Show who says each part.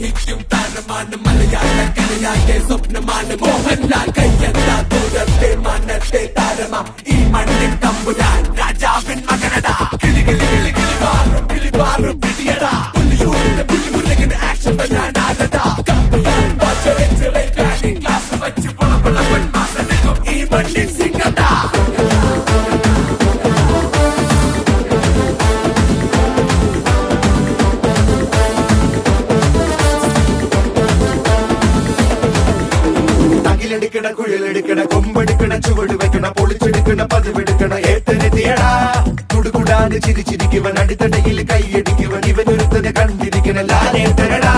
Speaker 1: मोहित मान मलयाल कलया के स्वप्न मान मोहनला कैयंदा दूरते मानते तारमा ई मंडित तंबुरा எடுக்கணும் கொம்பெடுக்கணும் சுவடு வைக்கணும் பொழிச்செடுக்கணும் பதிவெடுக்கணும் ஏத்தெடுத்தியடா குடுகுடான்னு சிரிச்சிருக்கிவன் அடித்தடையில் கையடிக்கிவன் இவன் ஒருத்தனை கண்டிருக்கணும் லாலே தரடா